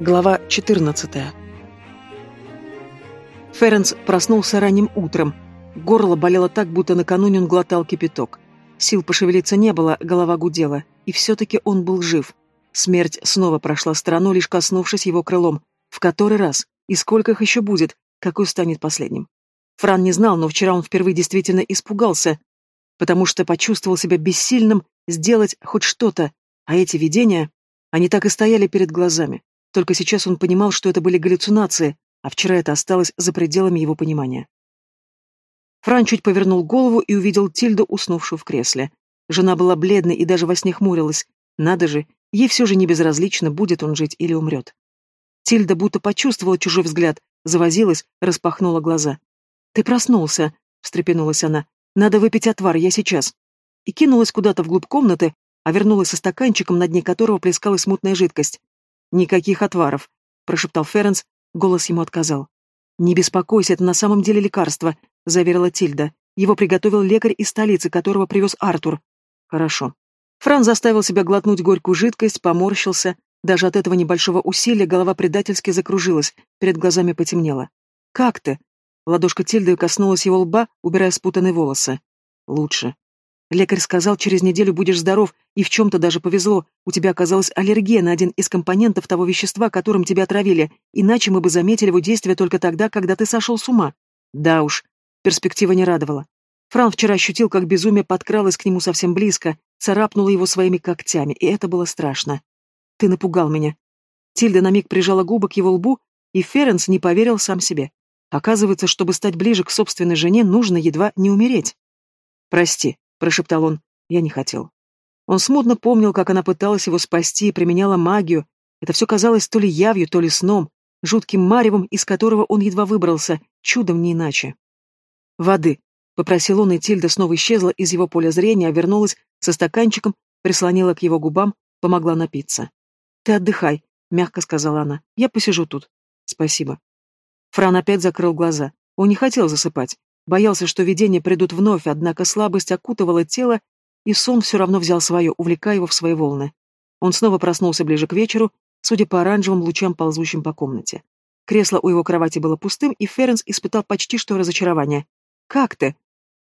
Глава 14. Ференс проснулся ранним утром. Горло болело так, будто накануне он глотал кипяток. Сил пошевелиться не было, голова гудела. И все-таки он был жив. Смерть снова прошла сторону, лишь коснувшись его крылом. В который раз? И сколько их еще будет? Какой станет последним? Фран не знал, но вчера он впервые действительно испугался, потому что почувствовал себя бессильным сделать хоть что-то, а эти видения, они так и стояли перед глазами. Только сейчас он понимал, что это были галлюцинации, а вчера это осталось за пределами его понимания. Фран чуть повернул голову и увидел Тильду, уснувшую в кресле. Жена была бледной и даже во сне хмурилась. Надо же, ей все же не безразлично, будет он жить или умрет. Тильда будто почувствовала чужой взгляд, завозилась, распахнула глаза. «Ты проснулся», — встрепенулась она. «Надо выпить отвар, я сейчас». И кинулась куда-то вглубь комнаты, а вернулась со стаканчиком, на дне которого плескалась мутная жидкость. «Никаких отваров», — прошептал Ференс, голос ему отказал. «Не беспокойся, это на самом деле лекарство», — заверила Тильда. «Его приготовил лекарь из столицы, которого привез Артур». «Хорошо». Фран заставил себя глотнуть горькую жидкость, поморщился. Даже от этого небольшого усилия голова предательски закружилась, перед глазами потемнело. «Как ты?» Ладошка Тильды коснулась его лба, убирая спутанные волосы. «Лучше», Лекарь сказал, через неделю будешь здоров, и в чем-то даже повезло. У тебя оказалась аллергия на один из компонентов того вещества, которым тебя отравили, иначе мы бы заметили его действие только тогда, когда ты сошел с ума. Да уж, перспектива не радовала. Фран вчера ощутил, как безумие подкралось к нему совсем близко, царапнуло его своими когтями, и это было страшно. Ты напугал меня. Тильда на миг прижала губы к его лбу, и Ференс не поверил сам себе. Оказывается, чтобы стать ближе к собственной жене, нужно едва не умереть. Прости, прошептал он. Я не хотел. Он смутно помнил, как она пыталась его спасти и применяла магию. Это все казалось то ли явью, то ли сном, жутким маревом, из которого он едва выбрался, чудом не иначе. «Воды», — попросил он, и Тильда снова исчезла из его поля зрения, а вернулась со стаканчиком, прислонила к его губам, помогла напиться. «Ты отдыхай», — мягко сказала она. «Я посижу тут». «Спасибо». Фран опять закрыл глаза. Он не хотел засыпать. Боялся, что видения придут вновь, однако слабость окутывала тело, и сон все равно взял свое, увлекая его в свои волны. Он снова проснулся ближе к вечеру, судя по оранжевым лучам, ползущим по комнате. Кресло у его кровати было пустым, и Ференс испытал почти что разочарование. «Как ты?»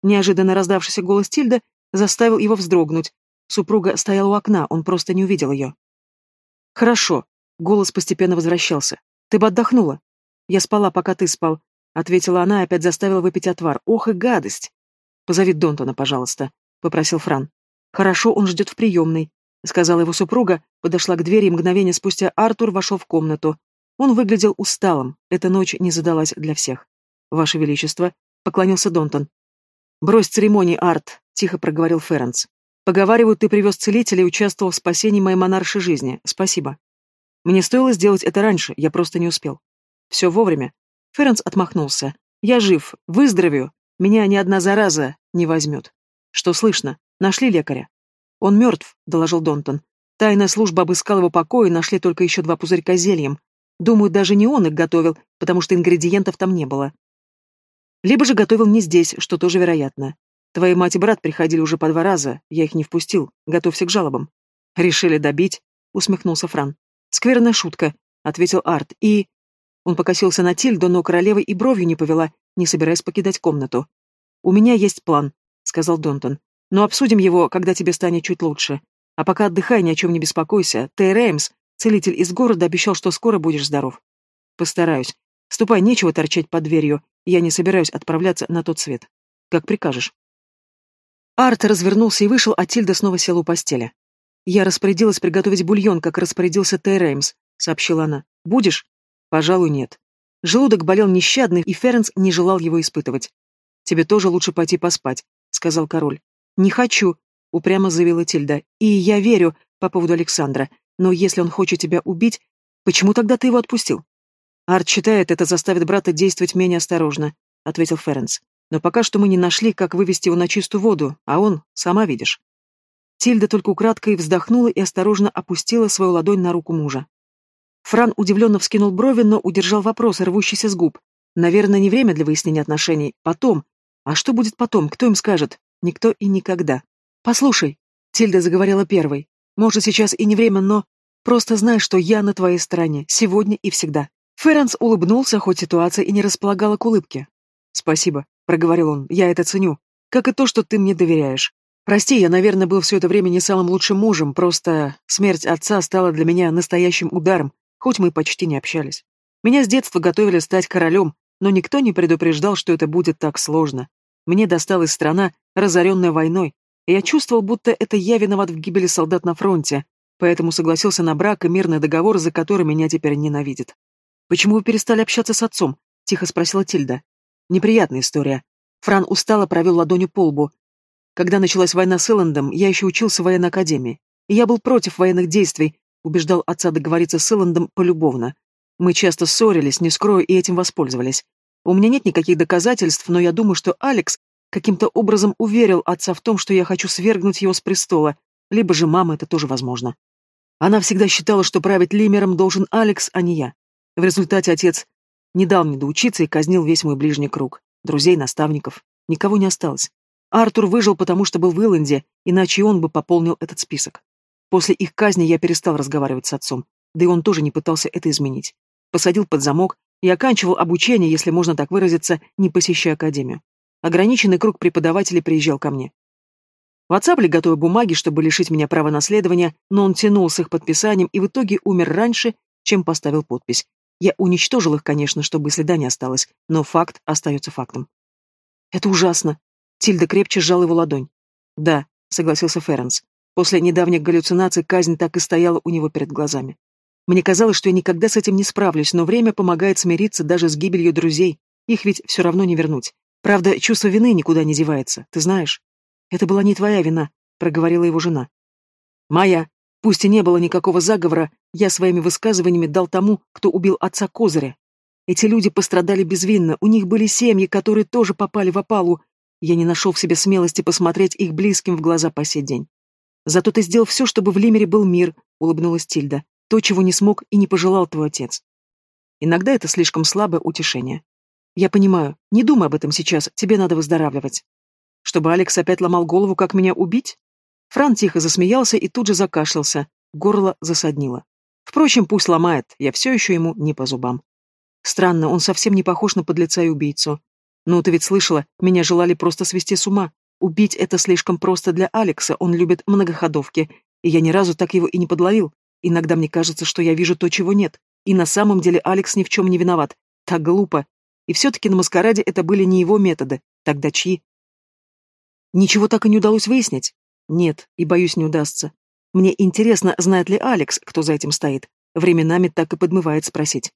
Неожиданно раздавшийся голос Тильда заставил его вздрогнуть. Супруга стояла у окна, он просто не увидел ее. «Хорошо», — голос постепенно возвращался. «Ты бы отдохнула. Я спала, пока ты спал. — ответила она и опять заставила выпить отвар. «Ох и гадость!» «Позови Донтона, пожалуйста», — попросил Фран. «Хорошо, он ждет в приемной», — сказала его супруга, подошла к двери, и мгновение спустя Артур вошел в комнату. Он выглядел усталым, эта ночь не задалась для всех. «Ваше Величество», — поклонился Донтон. «Брось церемонии, Арт», — тихо проговорил Ференс. «Поговаривают, ты привез целителя и участвовал в спасении моей монаршей жизни. Спасибо. Мне стоило сделать это раньше, я просто не успел. Все вовремя. Ференс отмахнулся. «Я жив, выздоровею. Меня ни одна зараза не возьмет. Что слышно? Нашли лекаря?» «Он мертв», — доложил Донтон. «Тайная служба обыскала его покой и нашли только еще два пузырька зельем. Думаю, даже не он их готовил, потому что ингредиентов там не было. Либо же готовил не здесь, что тоже вероятно. Твои мать и брат приходили уже по два раза, я их не впустил. Готовься к жалобам». «Решили добить?» — усмехнулся Фран. «Скверная шутка», — ответил Арт, — «и...» Он покосился на Тильду, но королева и бровью не повела, не собираясь покидать комнату. «У меня есть план», — сказал Донтон. «Но обсудим его, когда тебе станет чуть лучше. А пока отдыхай, ни о чем не беспокойся. Тей Реймс, целитель из города, обещал, что скоро будешь здоров». «Постараюсь. Ступай, нечего торчать под дверью. Я не собираюсь отправляться на тот свет. Как прикажешь». Арт развернулся и вышел, а Тильда снова села у постели. «Я распорядилась приготовить бульон, как распорядился Тей Реймс», — сообщила она. «Будешь?» Пожалуй, нет. Желудок болел нещадно, и Ференс не желал его испытывать. «Тебе тоже лучше пойти поспать», — сказал король. «Не хочу», — упрямо заявила Тильда. «И я верю по поводу Александра. Но если он хочет тебя убить, почему тогда ты его отпустил?» «Арт считает, это заставит брата действовать менее осторожно», — ответил Ференс. «Но пока что мы не нашли, как вывести его на чистую воду, а он, сама видишь». Тильда только украдкой вздохнула и осторожно опустила свою ладонь на руку мужа. Фран удивленно вскинул брови, но удержал вопрос, рвущийся с губ. Наверное, не время для выяснения отношений. Потом. А что будет потом? Кто им скажет? Никто и никогда. Послушай, Тильда заговорила первой. Может, сейчас и не время, но... Просто знай, что я на твоей стороне, сегодня и всегда». Ференс улыбнулся, хоть ситуация и не располагала к улыбке. «Спасибо», — проговорил он, — «я это ценю. Как и то, что ты мне доверяешь. Прости, я, наверное, был все это время не самым лучшим мужем, просто смерть отца стала для меня настоящим ударом, хоть мы почти не общались. Меня с детства готовили стать королем, но никто не предупреждал, что это будет так сложно. Мне досталась страна, разоренная войной, и я чувствовал, будто это я виноват в гибели солдат на фронте, поэтому согласился на брак и мирный договор, за который меня теперь ненавидит. «Почему вы перестали общаться с отцом?» — тихо спросила Тильда. «Неприятная история». Фран устало провел ладонью по лбу. Когда началась война с Эллендом, я еще учился в военной академии. И я был против военных действий, убеждал отца договориться с Эллендом полюбовно. Мы часто ссорились, не скрою, и этим воспользовались. У меня нет никаких доказательств, но я думаю, что Алекс каким-то образом уверил отца в том, что я хочу свергнуть его с престола, либо же мама это тоже возможно. Она всегда считала, что править Лимером должен Алекс, а не я. В результате отец не дал мне доучиться и казнил весь мой ближний круг. Друзей, наставников. Никого не осталось. Артур выжил, потому что был в Илленде, иначе он бы пополнил этот список. После их казни я перестал разговаривать с отцом, да и он тоже не пытался это изменить. Посадил под замок и оканчивал обучение, если можно так выразиться, не посещая академию. Ограниченный круг преподавателей приезжал ко мне. В отца были готовы бумаги, чтобы лишить меня права наследования, но он тянул с их подписанием и в итоге умер раньше, чем поставил подпись. Я уничтожил их, конечно, чтобы следа не осталось, но факт остается фактом. Это ужасно, Тильда крепче сжала его ладонь. «Да», — согласился Ференс. После недавних галлюцинаций казнь так и стояла у него перед глазами. Мне казалось, что я никогда с этим не справлюсь, но время помогает смириться даже с гибелью друзей. Их ведь все равно не вернуть. Правда, чувство вины никуда не девается, ты знаешь. Это была не твоя вина, проговорила его жена. Моя. Пусть и не было никакого заговора, я своими высказываниями дал тому, кто убил отца Козыря. Эти люди пострадали безвинно, у них были семьи, которые тоже попали в опалу, я не нашел в себе смелости посмотреть их близким в глаза по сей день. «Зато ты сделал все, чтобы в Лимере был мир», — улыбнулась Тильда. «То, чего не смог и не пожелал твой отец». Иногда это слишком слабое утешение. «Я понимаю. Не думай об этом сейчас. Тебе надо выздоравливать». «Чтобы Алекс опять ломал голову, как меня убить?» Фран тихо засмеялся и тут же закашлялся. Горло засаднило. Впрочем, пусть ломает, я все еще ему не по зубам. Странно, он совсем не похож на подлеца и убийцу. «Ну, ты ведь слышала, меня желали просто свести с ума. Убить это слишком просто для Алекса, он любит многоходовки, и я ни разу так его и не подловил. Иногда мне кажется, что я вижу то, чего нет. И на самом деле Алекс ни в чем не виноват. Так глупо. И все-таки на маскараде это были не его методы. Тогда чьи? Ничего так и не удалось выяснить? Нет, и боюсь, не удастся. Мне интересно, знает ли Алекс, кто за этим стоит. Временами так и подмывает спросить.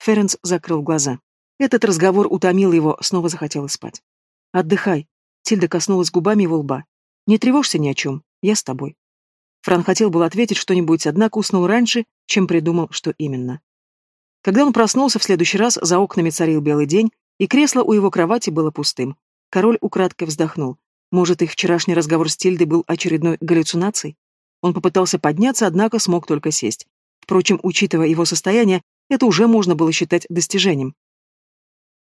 Ференс закрыл глаза. Этот разговор утомил его, снова захотелось спать. «Отдыхай», — Тильда коснулась губами его лба. «Не тревожься ни о чем, я с тобой». Фран хотел был ответить что-нибудь, однако уснул раньше, чем придумал, что именно. Когда он проснулся в следующий раз, за окнами царил белый день, и кресло у его кровати было пустым. Король украдкой вздохнул. Может, их вчерашний разговор с Тильдой был очередной галлюцинацией? Он попытался подняться, однако смог только сесть. Впрочем, учитывая его состояние, это уже можно было считать достижением.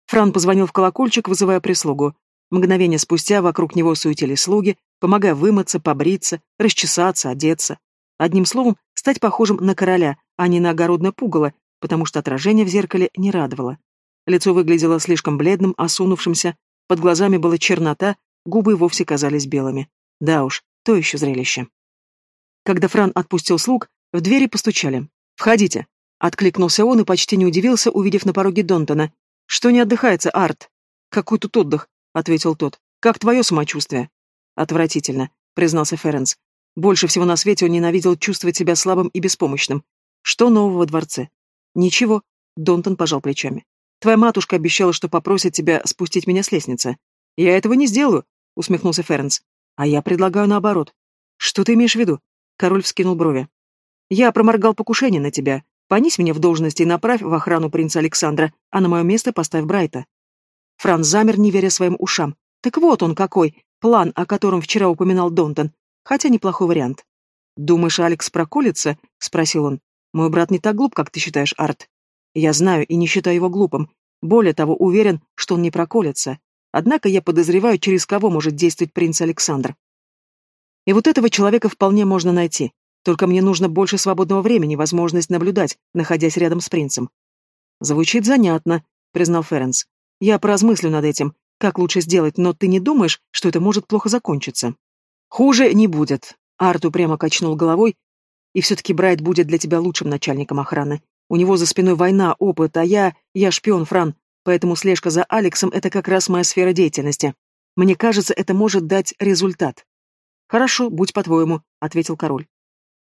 Фран позвонил в колокольчик, вызывая прислугу. Мгновение спустя вокруг него суетились слуги, помогая вымыться, побриться, расчесаться, одеться. Одним словом, стать похожим на короля, а не на огородное пугало, потому что отражение в зеркале не радовало. Лицо выглядело слишком бледным, осунувшимся, под глазами была чернота, губы вовсе казались белыми. Да уж, то еще зрелище. Когда Фран отпустил слуг, в двери постучали. «Входите!» — откликнулся он и почти не удивился, увидев на пороге Донтона. «Что не отдыхается, Арт?» «Какой тут отдых?» — ответил тот. «Как твое самочувствие?» «Отвратительно», — признался Ференс. Больше всего на свете он ненавидел чувствовать себя слабым и беспомощным. «Что нового во дворце?» «Ничего», — Донтон пожал плечами. «Твоя матушка обещала, что попросит тебя спустить меня с лестницы». «Я этого не сделаю», — усмехнулся Ференс. «А я предлагаю наоборот». «Что ты имеешь в виду?» Король вскинул брови. «Я проморгал покушение на тебя. Понись меня в должности и направь в охрану принца Александра, а на мое место поставь Брайта. Франц замер, не веря своим ушам. Так вот он какой, план, о котором вчера упоминал Донтон. Хотя неплохой вариант. «Думаешь, Алекс проколется?» — спросил он. «Мой брат не так глуп, как ты считаешь, Арт. Я знаю и не считаю его глупым. Более того, уверен, что он не проколется. Однако я подозреваю, через кого может действовать принц Александр. И вот этого человека вполне можно найти. Только мне нужно больше свободного времени, возможность наблюдать, находясь рядом с принцем. Звучит занятно, признал Ференс. Я поразмыслю над этим, как лучше сделать, но ты не думаешь, что это может плохо закончиться? Хуже не будет. Арту прямо качнул головой. И все-таки Брайт будет для тебя лучшим начальником охраны. У него за спиной война, опыт, а я... я шпион, Фран. Поэтому слежка за Алексом — это как раз моя сфера деятельности. Мне кажется, это может дать результат. Хорошо, будь по-твоему, — ответил король.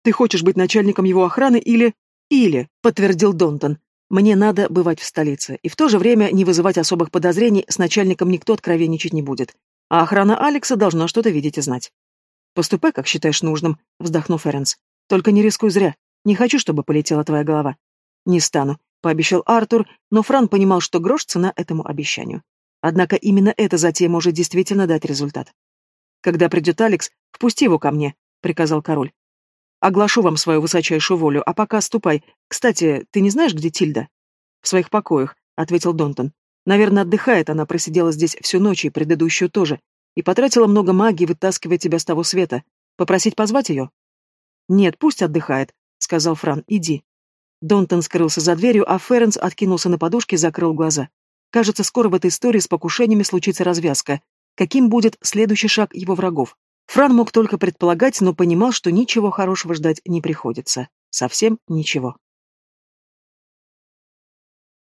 Ты хочешь быть начальником его охраны или... Или, — подтвердил Донтон. Мне надо бывать в столице, и в то же время не вызывать особых подозрений, с начальником никто откровенничать не будет. А охрана Алекса должна что-то видеть и знать. «Поступай, как считаешь нужным», — вздохнул Ференс. «Только не рискуй зря. Не хочу, чтобы полетела твоя голова». «Не стану», — пообещал Артур, но Фран понимал, что грош цена этому обещанию. Однако именно эта затея может действительно дать результат. «Когда придет Алекс, впусти его ко мне», — приказал король. Оглашу вам свою высочайшую волю, а пока ступай. Кстати, ты не знаешь, где Тильда? В своих покоях, ответил Донтон. Наверное, отдыхает, она просидела здесь всю ночь и предыдущую тоже. И потратила много магии, вытаскивая тебя с того света. Попросить позвать ее? Нет, пусть отдыхает, сказал Фран. Иди. Донтон скрылся за дверью, а Ференс откинулся на подушке и закрыл глаза. Кажется, скоро в этой истории с покушениями случится развязка. Каким будет следующий шаг его врагов? Фран мог только предполагать, но понимал, что ничего хорошего ждать не приходится. Совсем ничего.